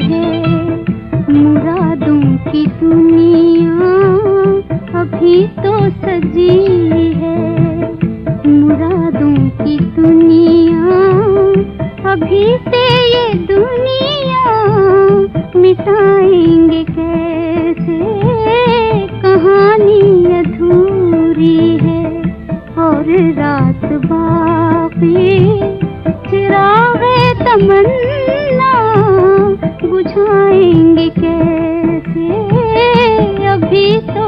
है। मुरादों की दुनिया अभी तो सजी है। मुरादों की दुनिया अभी से ये दुनिया मिटाएँगे कैसे? कहानी अधूरी है। और रात बापी चिरावे तमन्ना।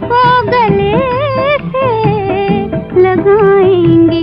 को गले से लगाएँगे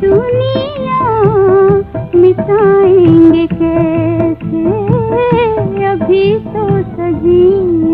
दुनिया मिटाएँगे कैसे? अभी तो सजी